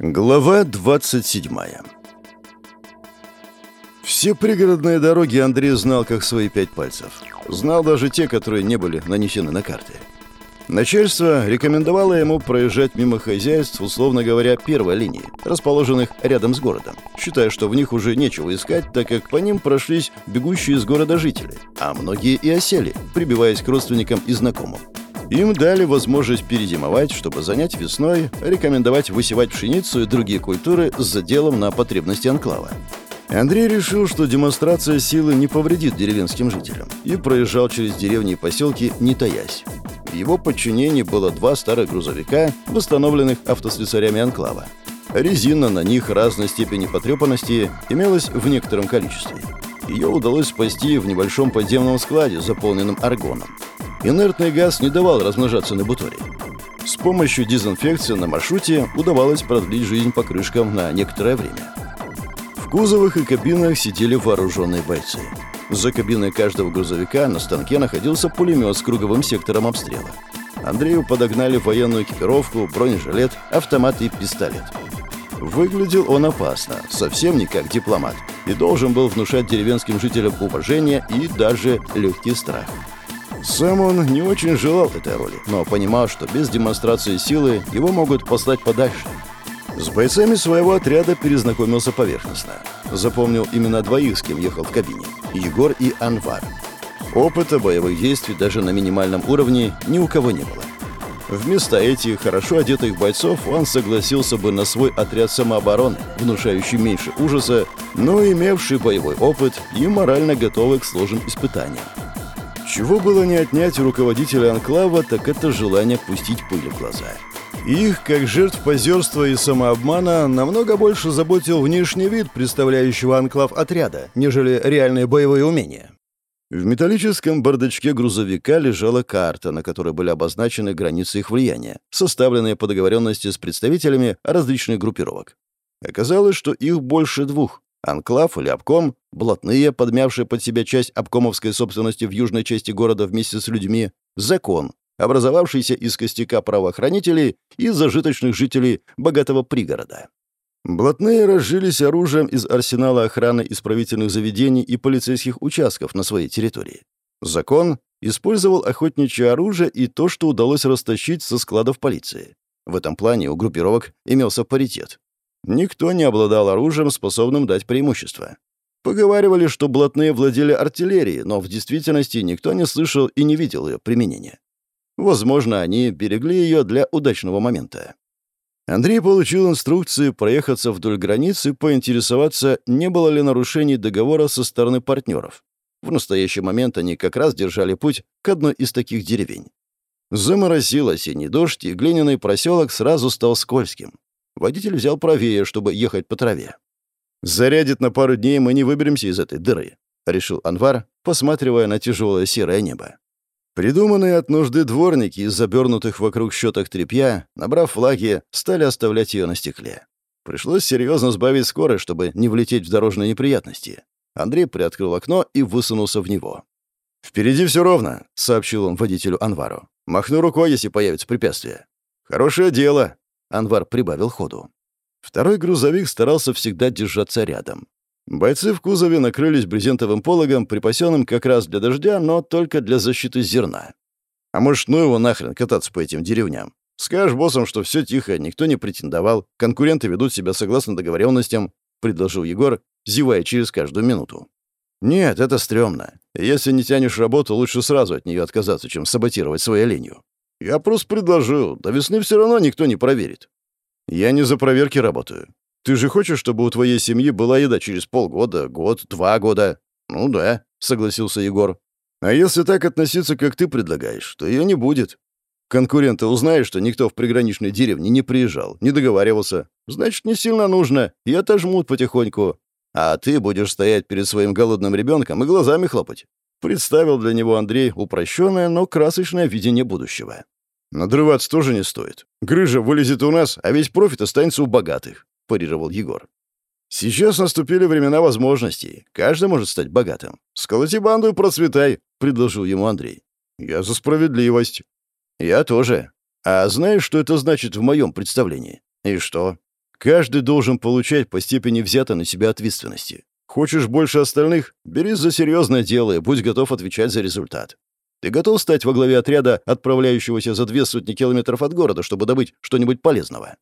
Глава 27 Все пригородные дороги Андрей знал как свои пять пальцев. Знал даже те, которые не были нанесены на карты. Начальство рекомендовало ему проезжать мимо хозяйств, условно говоря, первой линии, расположенных рядом с городом, считая, что в них уже нечего искать, так как по ним прошлись бегущие из города жители, а многие и осели, прибиваясь к родственникам и знакомым. Им дали возможность перезимовать, чтобы занять весной, рекомендовать высевать пшеницу и другие культуры с заделом на потребности анклава. Андрей решил, что демонстрация силы не повредит деревенским жителям, и проезжал через деревни и поселки, не таясь. В его подчинении было два старых грузовика, восстановленных автослесарями анклава. Резина на них разной степени потрепанности имелась в некотором количестве. Ее удалось спасти в небольшом подземном складе, заполненном аргоном. Инертный газ не давал размножаться на буторе. С помощью дезинфекции на маршруте удавалось продлить жизнь покрышкам на некоторое время. В кузовах и кабинах сидели вооруженные бойцы. За кабиной каждого грузовика на станке находился пулемет с круговым сектором обстрела. Андрею подогнали военную экипировку, бронежилет, автомат и пистолет. Выглядел он опасно, совсем не как дипломат, и должен был внушать деревенским жителям уважение и даже легкий страх. Сам он не очень желал этой роли, но понимал, что без демонстрации силы его могут послать подальше. С бойцами своего отряда перезнакомился поверхностно. Запомнил именно двоих, с кем ехал в кабине – Егор и Анвар. Опыта боевых действий даже на минимальном уровне ни у кого не было. Вместо этих хорошо одетых бойцов он согласился бы на свой отряд самообороны, внушающий меньше ужаса, но имевший боевой опыт и морально готовый к сложным испытаниям. Чего было не отнять у руководителя анклава, так это желание пустить пыль в глаза. Их, как жертв позерства и самообмана, намного больше заботил внешний вид представляющего анклав отряда, нежели реальные боевые умения. В металлическом бардачке грузовика лежала карта, на которой были обозначены границы их влияния, составленные по договоренности с представителями различных группировок. Оказалось, что их больше двух, Анклав или обком, блатные, подмявшие под себя часть обкомовской собственности в южной части города вместе с людьми, закон, образовавшийся из костяка правоохранителей и зажиточных жителей богатого пригорода. Блатные разжились оружием из арсенала охраны исправительных заведений и полицейских участков на своей территории. Закон использовал охотничье оружие и то, что удалось растащить со складов полиции. В этом плане у группировок имелся паритет. Никто не обладал оружием, способным дать преимущество. Поговаривали, что блатные владели артиллерией, но в действительности никто не слышал и не видел ее применения. Возможно, они берегли ее для удачного момента. Андрей получил инструкции проехаться вдоль границы поинтересоваться, не было ли нарушений договора со стороны партнеров. В настоящий момент они как раз держали путь к одной из таких деревень. Заморосил осенний дождь, и глиняный проселок сразу стал скользким. Водитель взял правее, чтобы ехать по траве. «Зарядит на пару дней, мы не выберемся из этой дыры», — решил Анвар, посматривая на тяжелое серое небо. Придуманные от нужды дворники из забернутых вокруг щеток тряпья, набрав флаги, стали оставлять ее на стекле. Пришлось серьезно сбавить скорость, чтобы не влететь в дорожные неприятности. Андрей приоткрыл окно и высунулся в него. «Впереди все ровно», — сообщил он водителю Анвару. «Махну рукой, если появится препятствие». «Хорошее дело», Анвар прибавил ходу. Второй грузовик старался всегда держаться рядом. Бойцы в кузове накрылись брезентовым пологом, припасенным как раз для дождя, но только для защиты зерна. А может, ну его нахрен кататься по этим деревням? Скажешь боссам, что все тихо, никто не претендовал, конкуренты ведут себя согласно договоренностям, предложил Егор, зевая через каждую минуту. Нет, это стрёмно. Если не тянешь работу, лучше сразу от нее отказаться, чем саботировать своей ленью. Я просто предложил. До весны все равно никто не проверит. Я не за проверки работаю. Ты же хочешь, чтобы у твоей семьи была еда через полгода, год, два года? Ну да, согласился Егор. А если так относиться, как ты предлагаешь, то ее не будет. Конкуренты узнают, что никто в приграничной деревне не приезжал, не договаривался. Значит, не сильно нужно, и отожмут потихоньку. А ты будешь стоять перед своим голодным ребенком и глазами хлопать. Представил для него Андрей упрощенное, но красочное видение будущего. «Надрываться тоже не стоит. Грыжа вылезет у нас, а весь профит останется у богатых», — парировал Егор. «Сейчас наступили времена возможностей. Каждый может стать богатым. Сколоти банду и процветай», — предложил ему Андрей. «Я за справедливость». «Я тоже. А знаешь, что это значит в моем представлении?» «И что?» Каждый должен получать по степени взятой на себя ответственности. Хочешь больше остальных? Берись за серьезное дело и будь готов отвечать за результат. Ты готов стать во главе отряда, отправляющегося за две сотни километров от города, чтобы добыть что-нибудь полезного?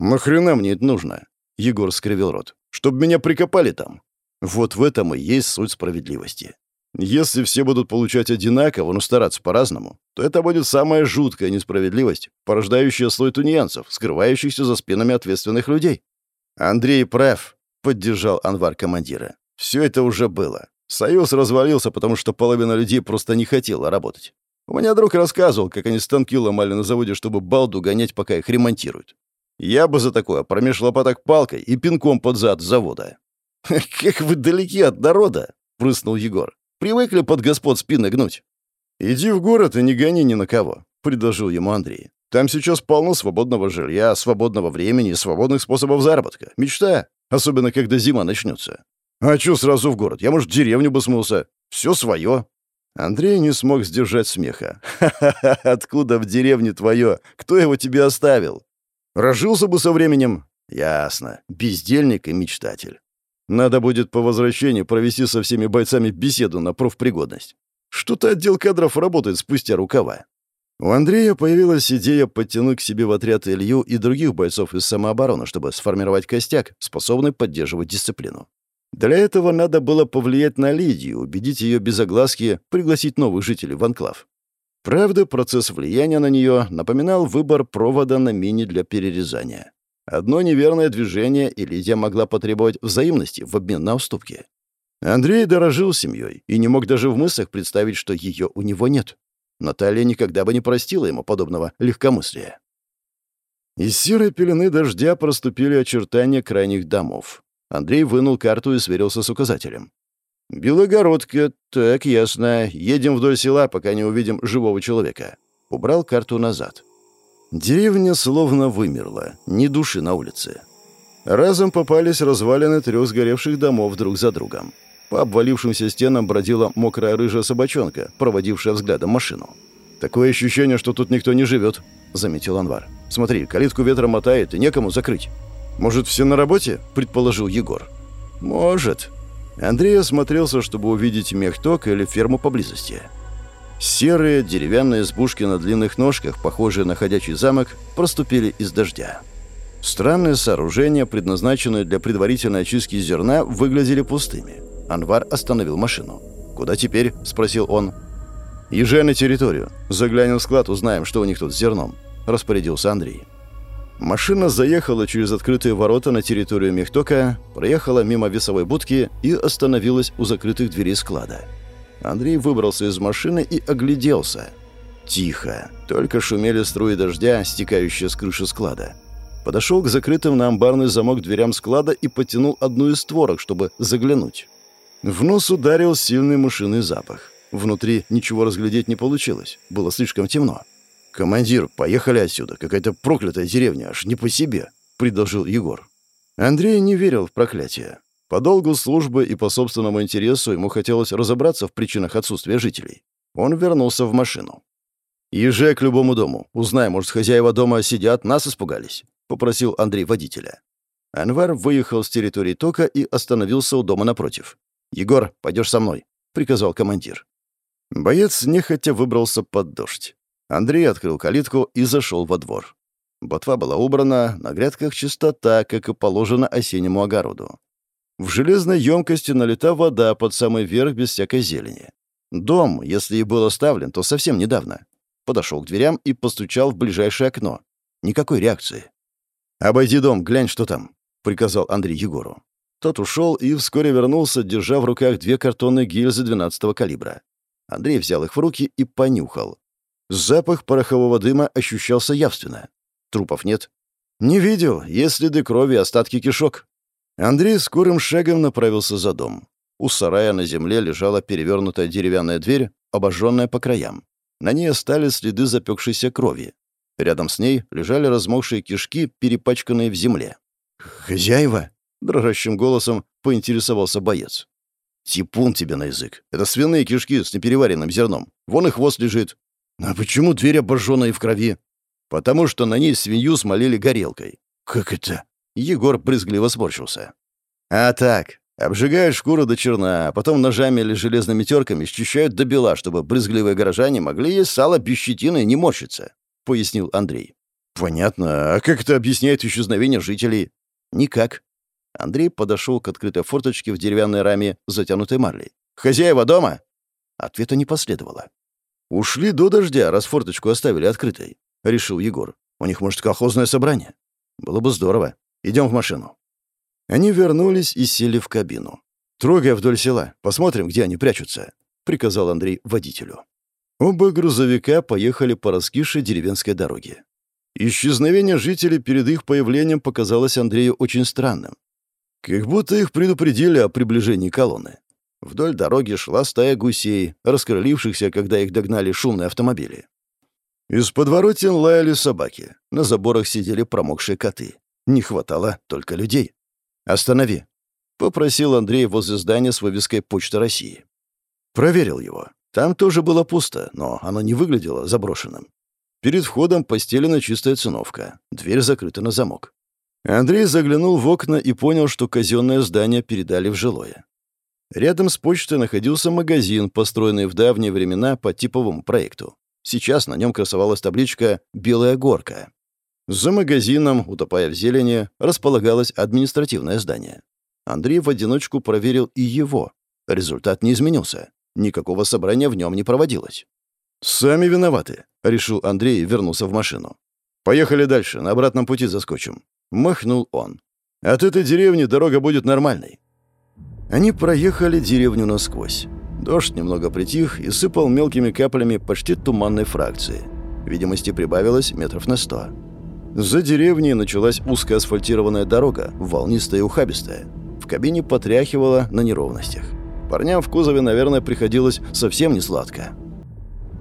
Нахрена мне это нужно? Егор скривил рот. Чтоб меня прикопали там. Вот в этом и есть суть справедливости. Если все будут получать одинаково, но стараться по-разному, то это будет самая жуткая несправедливость, порождающая слой тунеянцев, скрывающихся за спинами ответственных людей. Андрей прав, поддержал Анвар командира. Все это уже было. Союз развалился, потому что половина людей просто не хотела работать. У меня друг рассказывал, как они станки ломали на заводе, чтобы балду гонять, пока их ремонтируют. Я бы за такое промеж лопаток палкой и пинком под зад завода. «Как вы далеки от народа!» — прыснул Егор. «Привыкли под господ спины гнуть». «Иди в город и не гони ни на кого», — предложил ему Андрей. «Там сейчас полно свободного жилья, свободного времени, свободных способов заработка. Мечта, особенно когда зима начнется. А чё сразу в город? Я, может, в деревню бы смылся. Все свое. Андрей не смог сдержать смеха. «Ха-ха-ха, откуда в деревне твое? Кто его тебе оставил?» «Разжился бы со временем». «Ясно. Бездельник и мечтатель. Надо будет по возвращении провести со всеми бойцами беседу на профпригодность. Что-то отдел кадров работает спустя рукава. У Андрея появилась идея подтянуть к себе в отряд Илью и других бойцов из самообороны, чтобы сформировать костяк, способный поддерживать дисциплину. Для этого надо было повлиять на Лидию, убедить ее без огласки пригласить новых жителей в анклав. Правда, процесс влияния на нее напоминал выбор провода на мини для перерезания. Одно неверное движение, и Лидия могла потребовать взаимности в обмен на уступки. Андрей дорожил семьей и не мог даже в мыслях представить, что ее у него нет. Наталья никогда бы не простила ему подобного легкомыслия. Из серой пелены дождя проступили очертания крайних домов. Андрей вынул карту и сверился с указателем. «Белогородка, так, ясно. Едем вдоль села, пока не увидим живого человека». Убрал карту назад. Деревня словно вымерла, ни души на улице. Разом попались развалины трех сгоревших домов друг за другом. По обвалившимся стенам бродила мокрая рыжая собачонка, проводившая взглядом машину. «Такое ощущение, что тут никто не живет», — заметил Анвар. «Смотри, калитку ветра мотает, и некому закрыть». «Может, все на работе?» — предположил Егор. «Может». Андрей осмотрелся, чтобы увидеть мехток или ферму поблизости. Серые деревянные избушки на длинных ножках, похожие на ходячий замок, проступили из дождя. Странные сооружения, предназначенные для предварительной очистки зерна, выглядели пустыми. Анвар остановил машину. «Куда теперь?» – спросил он. «Езжай на территорию. Заглянем в склад, узнаем, что у них тут с зерном», – распорядился Андрей. Машина заехала через открытые ворота на территорию Мехтока, проехала мимо весовой будки и остановилась у закрытых дверей склада. Андрей выбрался из машины и огляделся. Тихо. Только шумели струи дождя, стекающие с крыши склада. Подошел к закрытым на амбарный замок дверям склада и потянул одну из створок, чтобы заглянуть. В нос ударил сильный мышиный запах. Внутри ничего разглядеть не получилось. Было слишком темно. «Командир, поехали отсюда. Какая-то проклятая деревня, аж не по себе», — предложил Егор. Андрей не верил в проклятие. По долгу службы и по собственному интересу ему хотелось разобраться в причинах отсутствия жителей. Он вернулся в машину. «Езжай к любому дому. Узнай, может, хозяева дома сидят, нас испугались», — попросил Андрей водителя. Анвар выехал с территории Тока и остановился у дома напротив. «Егор, пойдешь со мной», — приказал командир. Боец нехотя выбрался под дождь. Андрей открыл калитку и зашел во двор. Ботва была убрана, на грядках чистота, как и положено осеннему огороду. В железной емкости налита вода под самый верх без всякой зелени. Дом, если и был оставлен, то совсем недавно. Подошел к дверям и постучал в ближайшее окно. Никакой реакции. «Обойди дом, глянь, что там», — приказал Андрей Егору. Тот ушел и вскоре вернулся, держа в руках две картонные гильзы 12-го калибра. Андрей взял их в руки и понюхал. Запах порохового дыма ощущался явственно. Трупов нет. Не видел, есть следы крови, остатки кишок. Андрей скорым шагом направился за дом. У сарая на земле лежала перевернутая деревянная дверь, обожженная по краям. На ней остались следы запекшейся крови. Рядом с ней лежали размокшие кишки, перепачканные в земле. «Хозяева?» — дрожащим голосом поинтересовался боец. «Типун тебе на язык. Это свиные кишки с непереваренным зерном. Вон и хвост лежит. «А почему дверь обожжена и в крови?» «Потому что на ней свинью смолили горелкой». «Как это?» Егор брызгливо сморщился. «А так, обжигают шкуру до черна, а потом ножами или железными терками счищают до бела, чтобы брызгливые горожане могли есть сало без щетины и не морщиться», — пояснил Андрей. «Понятно. А как это объясняет исчезновение жителей?» «Никак». Андрей подошел к открытой форточке в деревянной раме, затянутой марлей. «Хозяева дома?» Ответа не последовало. «Ушли до дождя, раз форточку оставили открытой», — решил Егор. «У них, может, колхозное собрание?» «Было бы здорово. Идем в машину». Они вернулись и сели в кабину. «Трогай вдоль села. Посмотрим, где они прячутся», — приказал Андрей водителю. Оба грузовика поехали по раскисшей деревенской дороге. Исчезновение жителей перед их появлением показалось Андрею очень странным. Как будто их предупредили о приближении колонны. Вдоль дороги шла стая гусей, раскрылившихся, когда их догнали шумные автомобили. Из подворотен лаяли собаки. На заборах сидели промокшие коты. Не хватало только людей. «Останови», — попросил Андрей возле здания с вывеской «Почта России». Проверил его. Там тоже было пусто, но оно не выглядело заброшенным. Перед входом постелена чистая циновка. Дверь закрыта на замок. Андрей заглянул в окна и понял, что казенное здание передали в жилое. Рядом с почтой находился магазин, построенный в давние времена по типовому проекту. Сейчас на нем красовалась табличка «Белая горка». За магазином, утопая в зелени, располагалось административное здание. Андрей в одиночку проверил и его. Результат не изменился. Никакого собрания в нем не проводилось. «Сами виноваты», — решил Андрей и вернулся в машину. «Поехали дальше, на обратном пути заскочим». Махнул он. «От этой деревни дорога будет нормальной. Они проехали деревню насквозь. Дождь немного притих и сыпал мелкими каплями почти туманной фракции. Видимости прибавилось метров на сто. За деревней началась узкая асфальтированная дорога, волнистая и ухабистая. В кабине потряхивало на неровностях. Парням в кузове, наверное, приходилось совсем не сладко.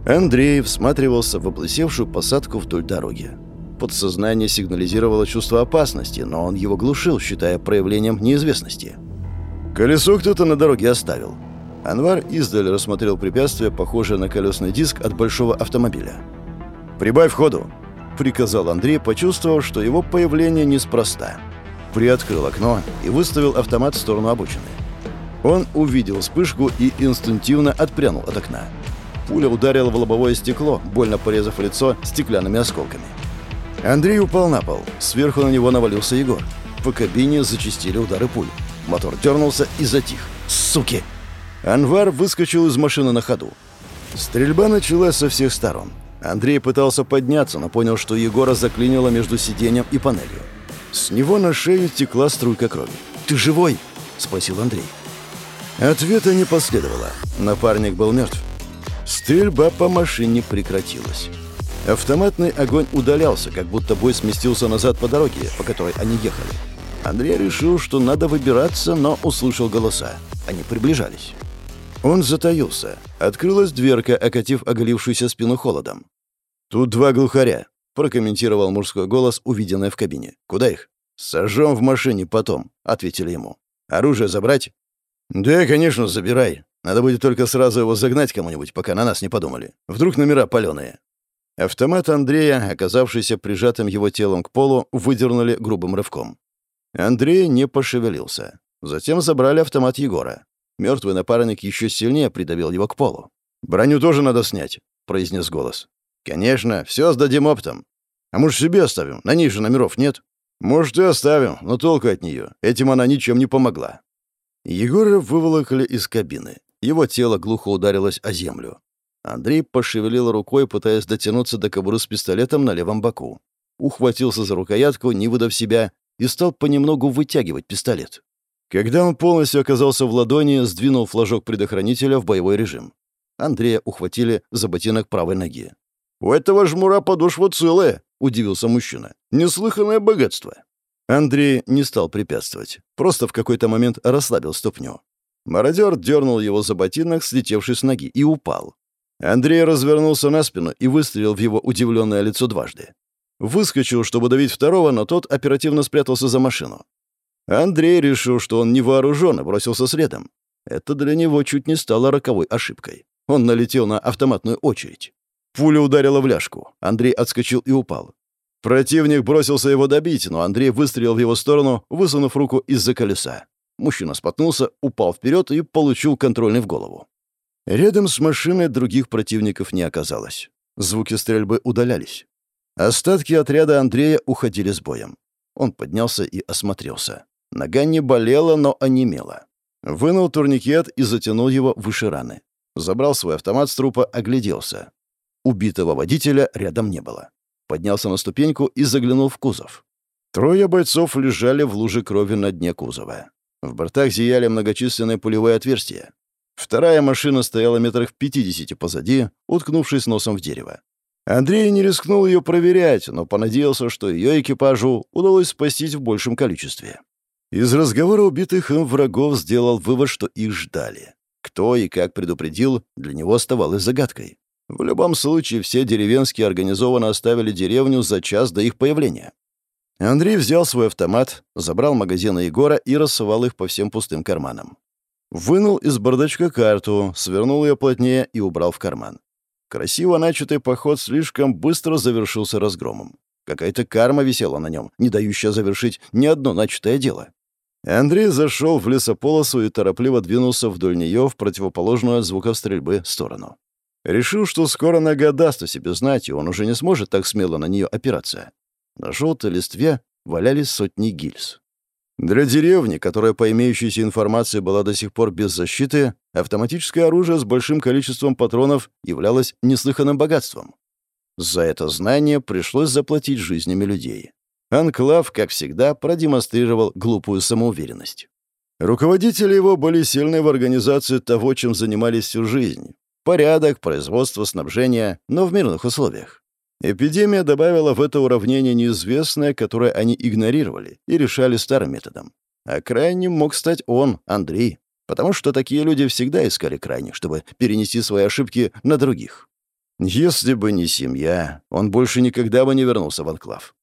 Андрей всматривался в облысевшую посадку вдоль дороги. Подсознание сигнализировало чувство опасности, но он его глушил, считая проявлением неизвестности. «Колесо кто-то на дороге оставил». Анвар издаль рассмотрел препятствие, похожее на колесный диск от большого автомобиля. «Прибавь ходу», — приказал Андрей, почувствовав, что его появление неспроста. Приоткрыл окно и выставил автомат в сторону обочины. Он увидел вспышку и инстинктивно отпрянул от окна. Пуля ударила в лобовое стекло, больно порезав лицо стеклянными осколками. Андрей упал на пол. Сверху на него навалился Егор. По кабине зачистили удары пуль. Мотор дернулся и затих. «Суки!» Анвар выскочил из машины на ходу. Стрельба началась со всех сторон. Андрей пытался подняться, но понял, что Егора заклинило между сиденьем и панелью. С него на шею текла струйка крови. «Ты живой?» — спросил Андрей. Ответа не последовало. Напарник был мертв. Стрельба по машине прекратилась. Автоматный огонь удалялся, как будто бой сместился назад по дороге, по которой они ехали. Андрей решил, что надо выбираться, но услышал голоса. Они приближались. Он затаился. Открылась дверка, окатив оголившуюся спину холодом. «Тут два глухаря», — прокомментировал мужской голос, увиденный в кабине. «Куда их?» «Сожжем в машине потом», — ответили ему. «Оружие забрать?» «Да, конечно, забирай. Надо будет только сразу его загнать кому-нибудь, пока на нас не подумали. Вдруг номера паленые». Автомат Андрея, оказавшийся прижатым его телом к полу, выдернули грубым рывком. Андрей не пошевелился. Затем забрали автомат Егора. Мертвый напарник еще сильнее придавил его к полу. «Броню тоже надо снять», — произнес голос. «Конечно, все сдадим оптом. А может, себе оставим? На ней же номеров нет». «Может, и оставим, но толку от нее. Этим она ничем не помогла». Егора выволокли из кабины. Его тело глухо ударилось о землю. Андрей пошевелил рукой, пытаясь дотянуться до кобуры с пистолетом на левом боку. Ухватился за рукоятку, не выдав себя, и стал понемногу вытягивать пистолет. Когда он полностью оказался в ладони, сдвинул флажок предохранителя в боевой режим. Андрея ухватили за ботинок правой ноги. «У этого жмура подошва целая», — удивился мужчина. «Неслыханное богатство». Андрей не стал препятствовать, просто в какой-то момент расслабил ступню. Мародер дернул его за ботинок, слетевший с ноги, и упал. Андрей развернулся на спину и выстрелил в его удивленное лицо дважды. Выскочил, чтобы давить второго, но тот оперативно спрятался за машину. Андрей решил, что он не вооружен, и бросился следом. Это для него чуть не стало роковой ошибкой. Он налетел на автоматную очередь. Пуля ударила в ляжку. Андрей отскочил и упал. Противник бросился его добить, но Андрей выстрелил в его сторону, высунув руку из-за колеса. Мужчина споткнулся, упал вперед и получил контрольный в голову. Рядом с машиной других противников не оказалось. Звуки стрельбы удалялись. Остатки отряда Андрея уходили с боем. Он поднялся и осмотрелся. Нога не болела, но онемела. Вынул турникет и затянул его выше раны. Забрал свой автомат с трупа, огляделся. Убитого водителя рядом не было поднялся на ступеньку и заглянул в кузов. Трое бойцов лежали в луже крови на дне кузова. В бортах зияли многочисленные пулевые отверстия. Вторая машина стояла метрах в пятидесяти позади, уткнувшись носом в дерево. Андрей не рискнул ее проверять, но понадеялся, что ее экипажу удалось спастись в большем количестве. Из разговора убитых им врагов сделал вывод, что их ждали. Кто и как предупредил, для него оставалось загадкой. В любом случае, все деревенские организованно оставили деревню за час до их появления. Андрей взял свой автомат, забрал магазины Егора и рассовал их по всем пустым карманам. Вынул из бардачка карту, свернул ее плотнее и убрал в карман. Красиво начатый поход слишком быстро завершился разгромом. Какая-то карма висела на нем, не дающая завершить ни одно начатое дело. Андрей зашел в лесополосу и торопливо двинулся вдоль нее в противоположную от звуков стрельбы сторону. Решил, что скоро нога даст о себе знать, и он уже не сможет так смело на нее опираться. На желтой листве валялись сотни гильз. Для деревни, которая по имеющейся информации была до сих пор без защиты, автоматическое оружие с большим количеством патронов являлось неслыханным богатством. За это знание пришлось заплатить жизнями людей. Анклав, как всегда, продемонстрировал глупую самоуверенность. Руководители его были сильны в организации того, чем занимались всю жизнь, Порядок, производство, снабжение, но в мирных условиях. Эпидемия добавила в это уравнение неизвестное, которое они игнорировали и решали старым методом. А крайним мог стать он, Андрей, потому что такие люди всегда искали крайних, чтобы перенести свои ошибки на других. Если бы не семья, он больше никогда бы не вернулся в Анклав.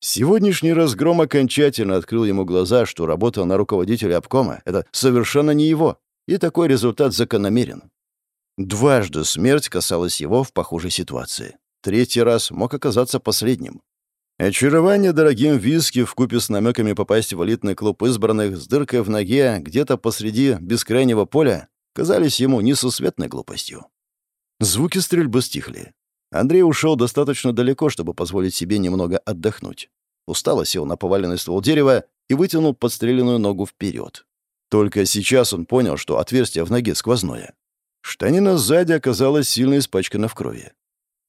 Сегодняшний разгром окончательно открыл ему глаза, что работа на руководителя обкома — это совершенно не его, и такой результат закономерен. Дважды смерть касалась его в похожей ситуации. Третий раз мог оказаться последним. Очарование дорогим виски в купе с намеками попасть в элитный клуб избранных с дыркой в ноге где-то посреди бескрайнего поля казались ему несусветной глупостью. Звуки стрельбы стихли. Андрей ушел достаточно далеко, чтобы позволить себе немного отдохнуть. Устало сел на поваленный ствол дерева и вытянул подстреленную ногу вперед. Только сейчас он понял, что отверстие в ноге сквозное. Штанина сзади оказалась сильно испачкана в крови.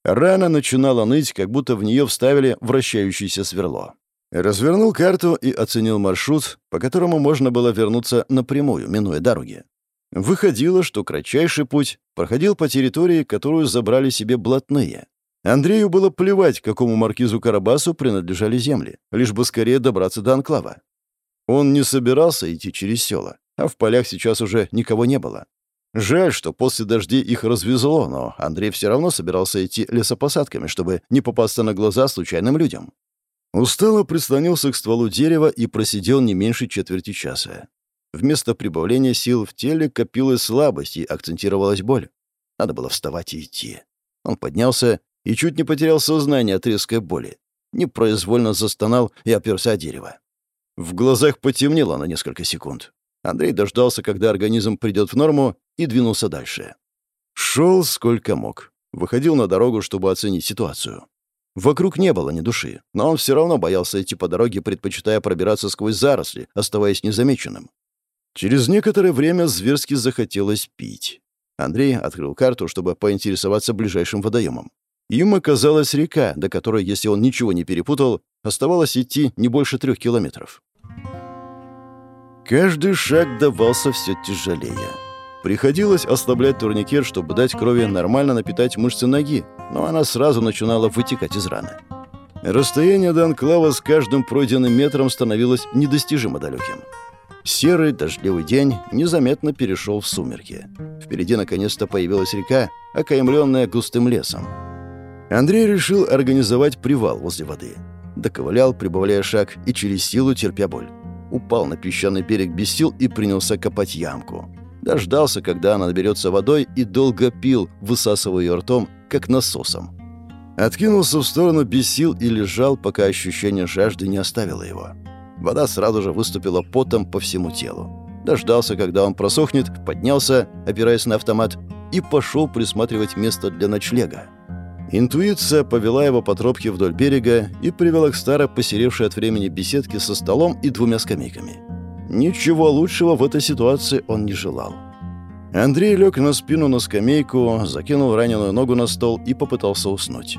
Рана начинала ныть, как будто в нее вставили вращающееся сверло. Развернул карту и оценил маршрут, по которому можно было вернуться напрямую, минуя дороги. Выходило, что кратчайший путь проходил по территории, которую забрали себе блатные. Андрею было плевать, какому маркизу Карабасу принадлежали земли, лишь бы скорее добраться до Анклава. Он не собирался идти через села, а в полях сейчас уже никого не было. Жаль, что после дождей их развезло, но Андрей все равно собирался идти лесопосадками, чтобы не попасться на глаза случайным людям. Устало прислонился к стволу дерева и просидел не меньше четверти часа. Вместо прибавления сил в теле копилась слабость и акцентировалась боль. Надо было вставать и идти. Он поднялся и чуть не потерял сознание от резкой боли. Непроизвольно застонал и оперся о дерево. В глазах потемнело на несколько секунд. Андрей дождался, когда организм придет в норму, и двинулся дальше. Шел сколько мог. Выходил на дорогу, чтобы оценить ситуацию. Вокруг не было ни души, но он все равно боялся идти по дороге, предпочитая пробираться сквозь заросли, оставаясь незамеченным. Через некоторое время зверски захотелось пить. Андрей открыл карту, чтобы поинтересоваться ближайшим водоемом. Им оказалась река, до которой, если он ничего не перепутал, оставалось идти не больше трех километров. Каждый шаг давался все тяжелее. Приходилось ослаблять турникет, чтобы дать крови нормально напитать мышцы ноги, но она сразу начинала вытекать из раны. Расстояние до анклава с каждым пройденным метром становилось недостижимо далеким. Серый дождливый день незаметно перешел в сумерки. Впереди наконец-то появилась река, окаймленная густым лесом. Андрей решил организовать привал возле воды. Доковылял, прибавляя шаг и через силу терпя боль упал на песчаный берег без сил и принялся копать ямку. Дождался, когда она наберется водой, и долго пил, высасывая ее ртом, как насосом. Откинулся в сторону без сил и лежал, пока ощущение жажды не оставило его. Вода сразу же выступила потом по всему телу. Дождался, когда он просохнет, поднялся, опираясь на автомат, и пошел присматривать место для ночлега. Интуиция повела его по тропке вдоль берега и привела к старо посеревшей от времени беседке со столом и двумя скамейками. Ничего лучшего в этой ситуации он не желал. Андрей лег на спину на скамейку, закинул раненую ногу на стол и попытался уснуть.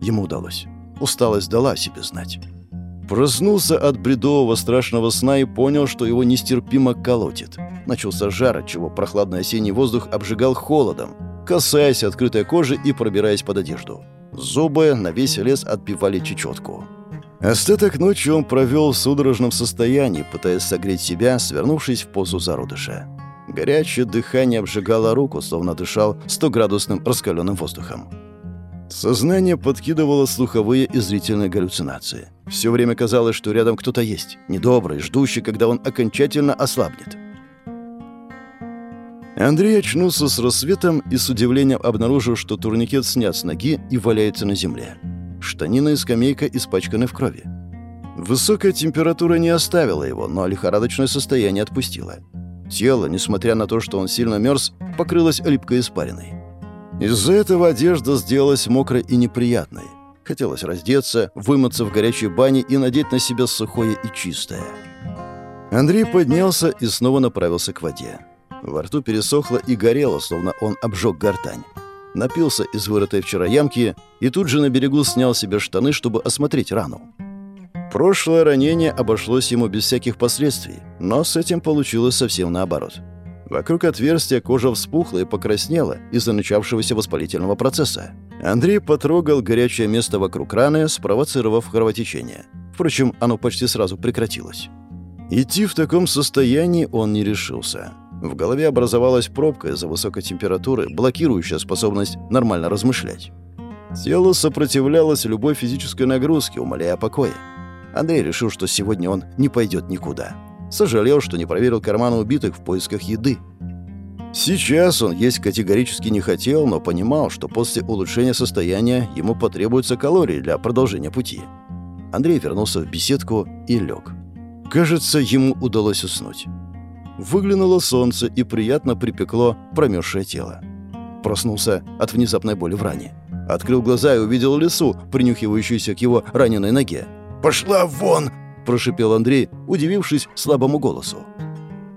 Ему удалось. Усталость дала о себе знать. Проснулся от бредового страшного сна и понял, что его нестерпимо колотит. Начался жар, отчего прохладный осенний воздух обжигал холодом, касаясь открытой кожи и пробираясь под одежду. Зубы на весь лес отбивали чечетку. Остаток ночи он провел в судорожном состоянии, пытаясь согреть себя, свернувшись в позу зародыша. Горячее дыхание обжигало руку, словно дышал 100-градусным раскаленным воздухом. Сознание подкидывало слуховые и зрительные галлюцинации. Все время казалось, что рядом кто-то есть, недобрый, ждущий, когда он окончательно ослабнет. Андрей очнулся с рассветом и с удивлением обнаружил, что турникет снят с ноги и валяется на земле. Штанина и скамейка испачканы в крови. Высокая температура не оставила его, но лихорадочное состояние отпустило. Тело, несмотря на то, что он сильно мерз, покрылось липкой испариной. Из-за этого одежда сделалась мокрой и неприятной. Хотелось раздеться, вымыться в горячей бане и надеть на себя сухое и чистое. Андрей поднялся и снова направился к воде. Во рту пересохло и горело, словно он обжег гортань. Напился из вырытой вчера ямки и тут же на берегу снял себе штаны, чтобы осмотреть рану. Прошлое ранение обошлось ему без всяких последствий, но с этим получилось совсем наоборот. Вокруг отверстия кожа вспухла и покраснела из-за начавшегося воспалительного процесса. Андрей потрогал горячее место вокруг раны, спровоцировав кровотечение. Впрочем, оно почти сразу прекратилось. Идти в таком состоянии он не решился. В голове образовалась пробка из-за высокой температуры, блокирующая способность нормально размышлять. Тело сопротивлялось любой физической нагрузке, умоляя о покое. Андрей решил, что сегодня он не пойдет никуда. Сожалел, что не проверил карманы убитых в поисках еды. Сейчас он есть категорически не хотел, но понимал, что после улучшения состояния ему потребуются калории для продолжения пути. Андрей вернулся в беседку и лег. Кажется, ему удалось уснуть. Выглянуло солнце и приятно припекло промерзшее тело. Проснулся от внезапной боли в ране. Открыл глаза и увидел лису, принюхивающуюся к его раненой ноге. «Пошла вон!» – прошипел Андрей, удивившись слабому голосу.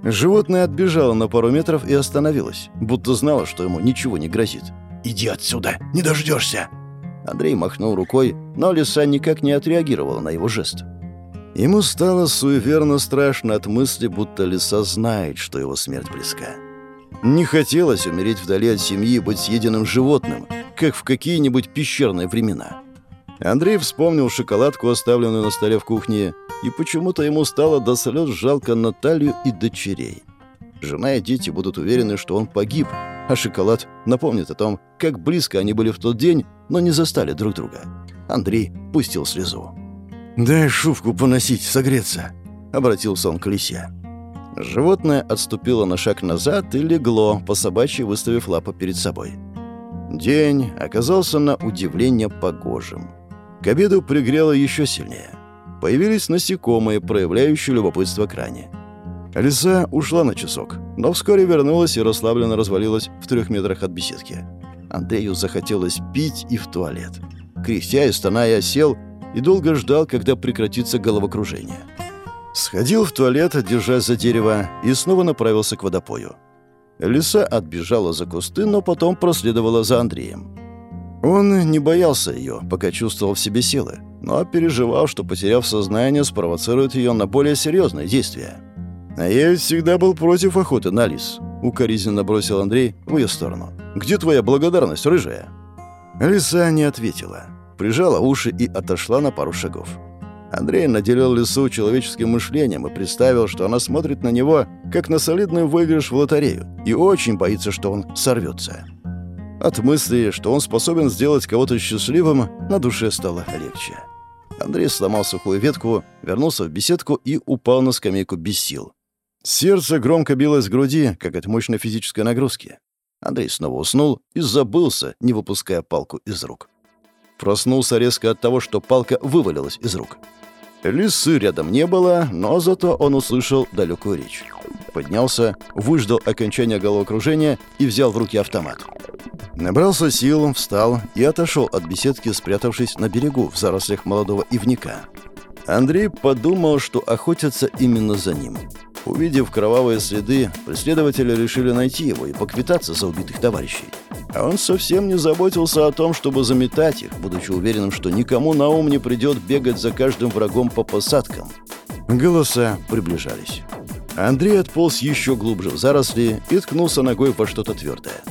Животное отбежало на пару метров и остановилось, будто знало, что ему ничего не грозит. «Иди отсюда! Не дождешься!» Андрей махнул рукой, но лиса никак не отреагировала на его жест. Ему стало суеверно страшно от мысли, будто лиса знает, что его смерть близка. Не хотелось умереть вдали от семьи и быть съеденным животным, как в какие-нибудь пещерные времена. Андрей вспомнил шоколадку, оставленную на столе в кухне, и почему-то ему стало до слез жалко Наталью и дочерей. Жена и дети будут уверены, что он погиб, а шоколад напомнит о том, как близко они были в тот день, но не застали друг друга. Андрей пустил слезу. «Дай шубку поносить, согреться», — обратился он к лисе. Животное отступило на шаг назад и легло, по собачьи выставив лапу перед собой. День оказался на удивление погожим. К обеду пригрело еще сильнее. Появились насекомые, проявляющие любопытство к ране. Лиса ушла на часок, но вскоре вернулась и расслабленно развалилась в трех метрах от беседки. Андрею захотелось пить и в туалет. Кряхтя и стоная сел и долго ждал, когда прекратится головокружение. Сходил в туалет, держась за дерево, и снова направился к водопою. Лиса отбежала за кусты, но потом проследовала за Андреем. Он не боялся ее, пока чувствовал в себе силы, но переживал, что, потеряв сознание, спровоцирует ее на более серьезные действия. «А я ведь всегда был против охоты на лис», — укоризненно бросил Андрей в ее сторону. «Где твоя благодарность, рыжая?» Лиса не ответила, прижала уши и отошла на пару шагов. Андрей наделил лису человеческим мышлением и представил, что она смотрит на него, как на солидный выигрыш в лотерею, и очень боится, что он сорвется. От мысли, что он способен сделать кого-то счастливым, на душе стало легче. Андрей сломал сухую ветку, вернулся в беседку и упал на скамейку без сил. Сердце громко билось в груди, как от мощной физической нагрузки. Андрей снова уснул и забылся, не выпуская палку из рук. Проснулся резко от того, что палка вывалилась из рук. Лисы рядом не было, но зато он услышал далекую речь. Поднялся, выждал окончания головокружения и взял в руки автомат. Набрался сил, встал и отошел от беседки, спрятавшись на берегу в зарослях молодого ивника. Андрей подумал, что охотятся именно за ним. Увидев кровавые следы, преследователи решили найти его и поквитаться за убитых товарищей. А он совсем не заботился о том, чтобы заметать их, будучи уверенным, что никому на ум не придет бегать за каждым врагом по посадкам. Голоса приближались. Андрей отполз еще глубже в заросли и ткнулся ногой во что-то твердое.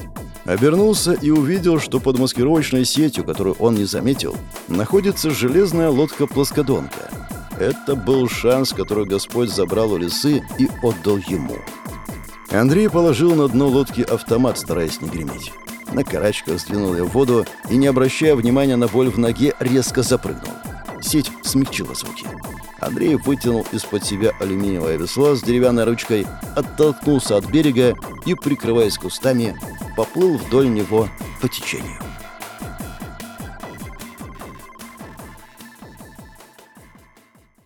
Обернулся и увидел, что под маскировочной сетью, которую он не заметил, находится железная лодка-плоскодонка. Это был шанс, который Господь забрал у лисы и отдал ему. Андрей положил на дно лодки автомат, стараясь не греметь. На карачках сдвинул ее в воду и, не обращая внимания на боль в ноге, резко запрыгнул. Сеть смягчила звуки. Андрей вытянул из-под себя алюминиевое весло с деревянной ручкой, оттолкнулся от берега и, прикрываясь кустами, поплыл вдоль него по течению.